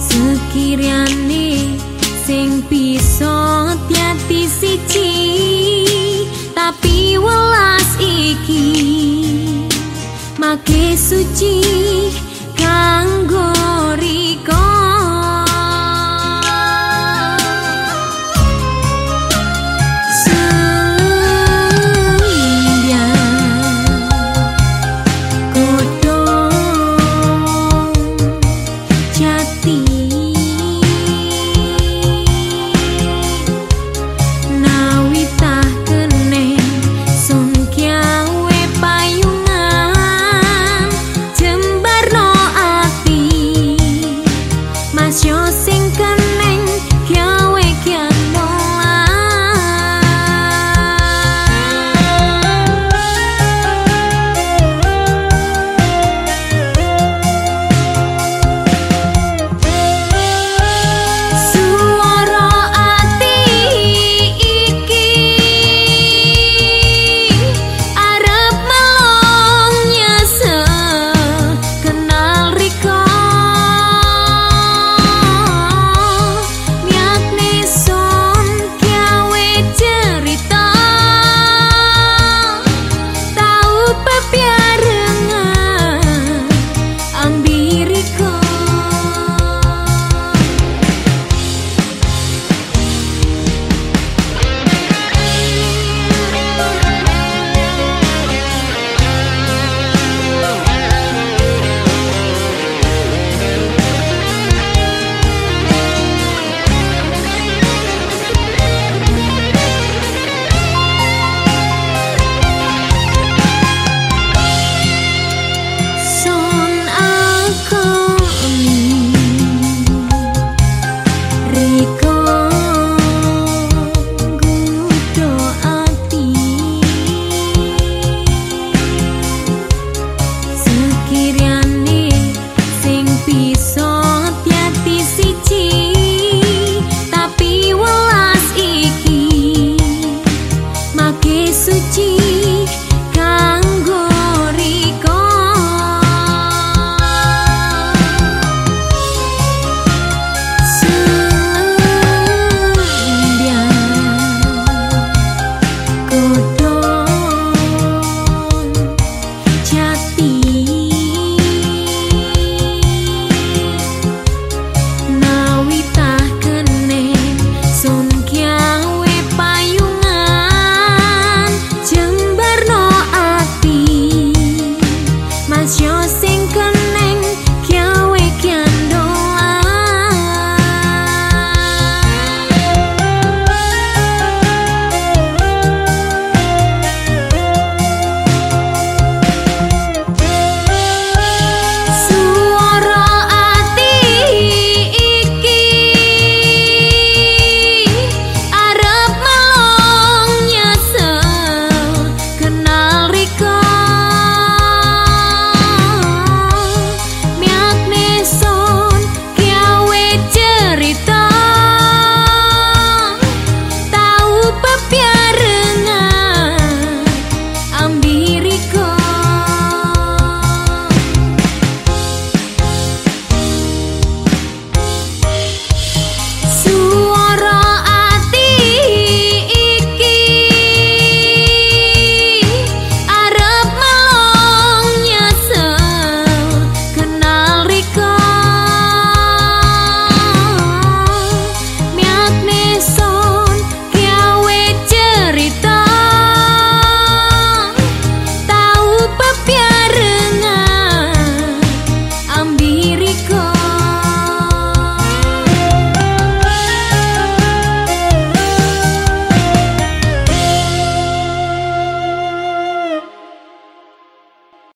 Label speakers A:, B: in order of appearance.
A: Sekirane sing bisa dadi siji tapi welas iki make Suci kanggo